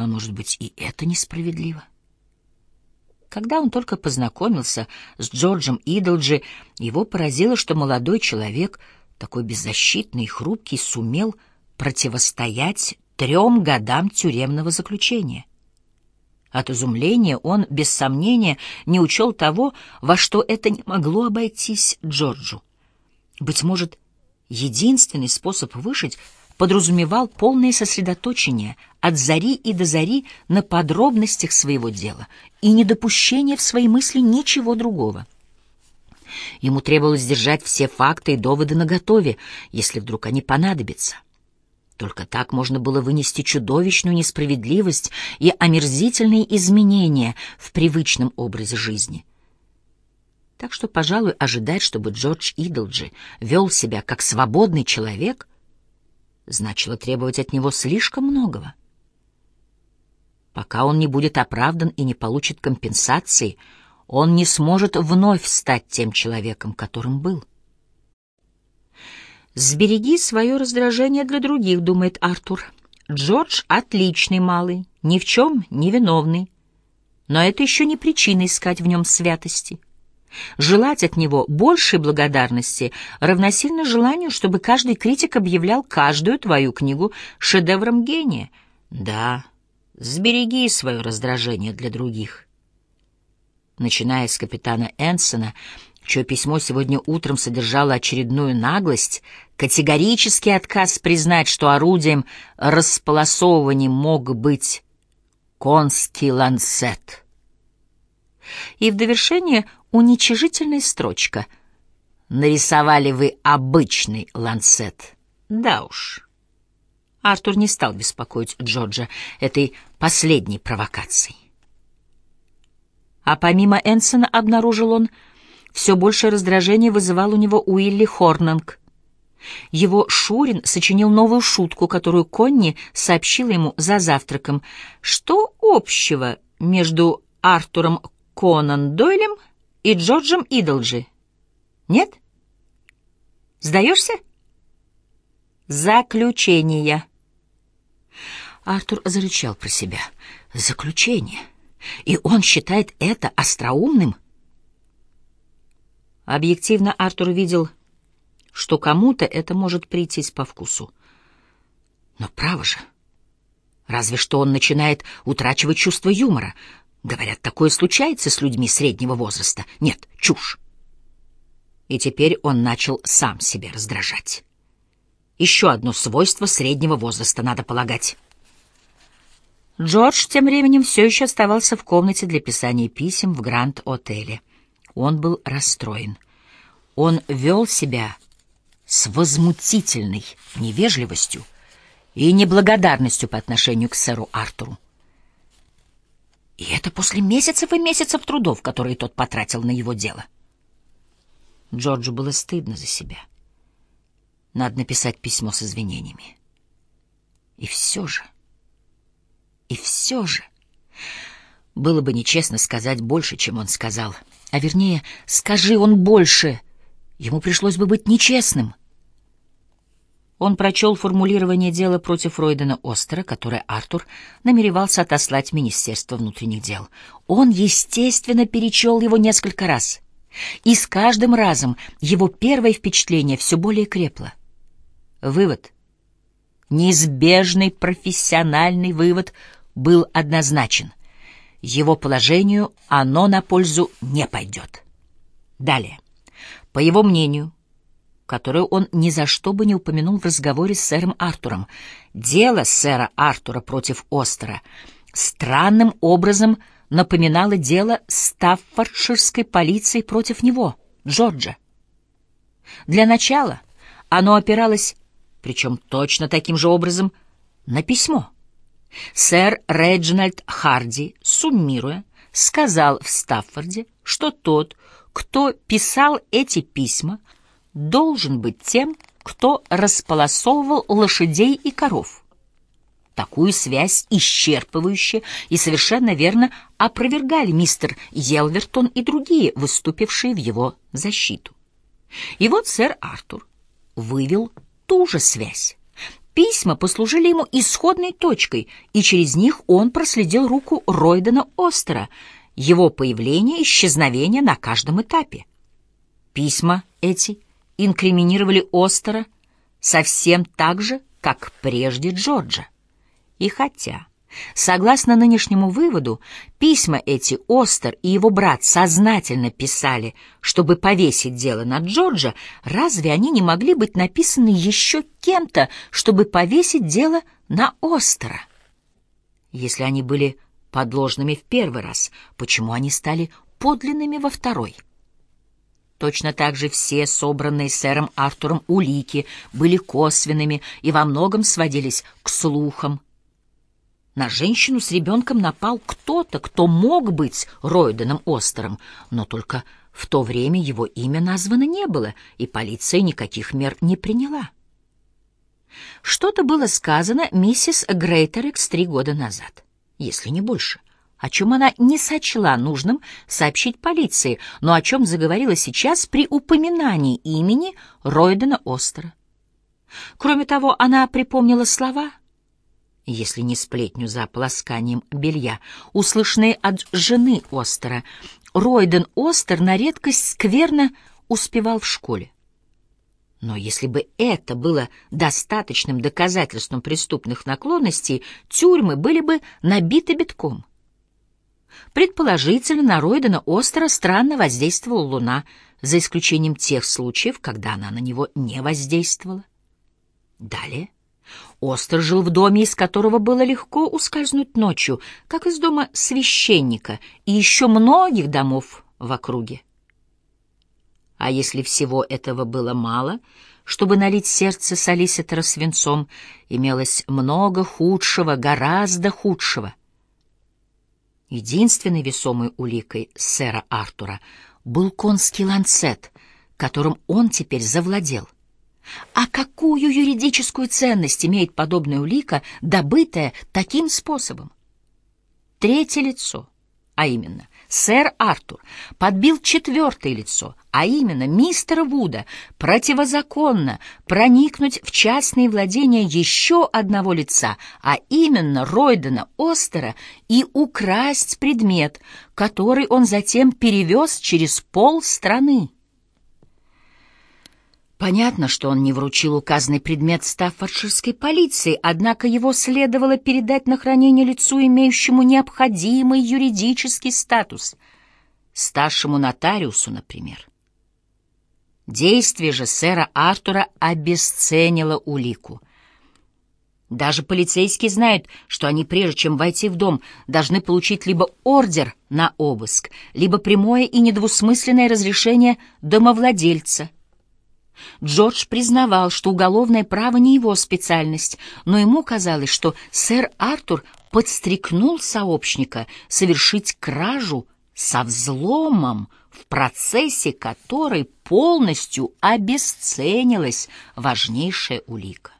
А может быть, и это несправедливо? Когда он только познакомился с Джорджем Идолджи, его поразило, что молодой человек, такой беззащитный и хрупкий, сумел противостоять трем годам тюремного заключения. От изумления он, без сомнения, не учел того, во что это не могло обойтись Джорджу. Быть может, единственный способ выжить подразумевал полное сосредоточение от зари и до зари на подробностях своего дела и недопущение в свои мысли ничего другого. Ему требовалось держать все факты и доводы наготове, если вдруг они понадобятся. Только так можно было вынести чудовищную несправедливость и омерзительные изменения в привычном образе жизни. Так что, пожалуй, ожидать, чтобы Джордж Идолджи вел себя как свободный человек, значило требовать от него слишком многого. Пока он не будет оправдан и не получит компенсации, он не сможет вновь стать тем человеком, которым был. «Сбереги свое раздражение для других», — думает Артур. «Джордж — отличный малый, ни в чем не виновный. Но это еще не причина искать в нем святости». Желать от него большей благодарности равносильно желанию, чтобы каждый критик объявлял каждую твою книгу шедевром гения. Да, сбереги свое раздражение для других. Начиная с капитана Энсона, чье письмо сегодня утром содержало очередную наглость, категорический отказ признать, что орудием располосовывания мог быть конский ланцет. И в довершение уничижительная строчка. «Нарисовали вы обычный ланцет». Да уж. Артур не стал беспокоить Джорджа этой последней провокацией. А помимо Энсона, обнаружил он, все большее раздражение вызывал у него Уилли Хорнанг. Его Шурин сочинил новую шутку, которую Конни сообщила ему за завтраком. Что общего между Артуром Конан Дойлем и Джорджем Идолджи. Нет? Сдаешься? Заключение. Артур зарычал про себя. Заключение. И он считает это остроумным? Объективно Артур видел, что кому-то это может прийтись по вкусу. Но право же, разве что он начинает утрачивать чувство юмора — Говорят, такое случается с людьми среднего возраста. Нет, чушь. И теперь он начал сам себя раздражать. Еще одно свойство среднего возраста, надо полагать. Джордж тем временем все еще оставался в комнате для писания писем в Гранд-отеле. Он был расстроен. Он вел себя с возмутительной невежливостью и неблагодарностью по отношению к сэру Артуру. И это после месяцев и месяцев трудов, которые тот потратил на его дело. Джорджу было стыдно за себя. Надо написать письмо с извинениями. И все же... И все же... Было бы нечестно сказать больше, чем он сказал. А вернее, скажи он больше. Ему пришлось бы быть нечестным. Он прочел формулирование дела против Ройдена Остера, которое Артур намеревался отослать в Министерство внутренних дел. Он, естественно, перечел его несколько раз. И с каждым разом его первое впечатление все более крепло. Вывод. Неизбежный профессиональный вывод был однозначен. Его положению оно на пользу не пойдет. Далее. По его мнению, которую он ни за что бы не упомянул в разговоре с сэром Артуром. Дело сэра Артура против Остера странным образом напоминало дело Стаффордширской полиции против него, Джорджа. Для начала оно опиралось, причем точно таким же образом, на письмо. Сэр Реджинальд Харди, суммируя, сказал в Стаффорде, что тот, кто писал эти письма, должен быть тем, кто располосовывал лошадей и коров. Такую связь исчерпывающе и совершенно верно опровергали мистер Елвертон и другие, выступившие в его защиту. И вот сэр Артур вывел ту же связь. Письма послужили ему исходной точкой, и через них он проследил руку Ройдена Остера, его появление и исчезновение на каждом этапе. Письма эти инкриминировали Остера совсем так же, как прежде Джорджа. И хотя Согласно нынешнему выводу, письма эти Остер и его брат сознательно писали, чтобы повесить дело на Джорджа, разве они не могли быть написаны еще кем-то, чтобы повесить дело на Остера? Если они были подложными в первый раз, почему они стали подлинными во второй? Точно так же все собранные сэром Артуром улики были косвенными и во многом сводились к слухам, на женщину с ребенком напал кто-то, кто мог быть Ройденом Остером, но только в то время его имя названо не было, и полиция никаких мер не приняла. Что-то было сказано миссис Грейтерекс три года назад, если не больше, о чем она не сочла нужным сообщить полиции, но о чем заговорила сейчас при упоминании имени Ройдена Остера. Кроме того, она припомнила слова — если не сплетню за полосканием белья, услышанные от жены Остера. Ройден Остер на редкость скверно успевал в школе. Но если бы это было достаточным доказательством преступных наклонностей, тюрьмы были бы набиты битком. Предположительно, на Ройдена Остера странно воздействовала Луна, за исключением тех случаев, когда она на него не воздействовала. Далее Остер жил в доме, из которого было легко ускользнуть ночью, как из дома священника и еще многих домов в округе. А если всего этого было мало, чтобы налить сердце солиситора свинцом, имелось много худшего, гораздо худшего. Единственной весомой уликой сэра Артура был конский ланцет, которым он теперь завладел — а какую юридическую ценность имеет подобная улика, добытая таким способом? Третье лицо, а именно сэр Артур, подбил четвертое лицо, а именно мистера Вуда, противозаконно проникнуть в частные владения еще одного лица, а именно Ройдена Остера, и украсть предмет, который он затем перевез через пол страны. Понятно, что он не вручил указанный предмет Стаффордширской полиции, однако его следовало передать на хранение лицу, имеющему необходимый юридический статус, старшему нотариусу, например. Действие же сэра Артура обесценило улику. Даже полицейские знают, что они, прежде чем войти в дом, должны получить либо ордер на обыск, либо прямое и недвусмысленное разрешение домовладельца — Джордж признавал, что уголовное право не его специальность, но ему казалось, что сэр Артур подстрекнул сообщника совершить кражу со взломом, в процессе которой полностью обесценилась важнейшая улика.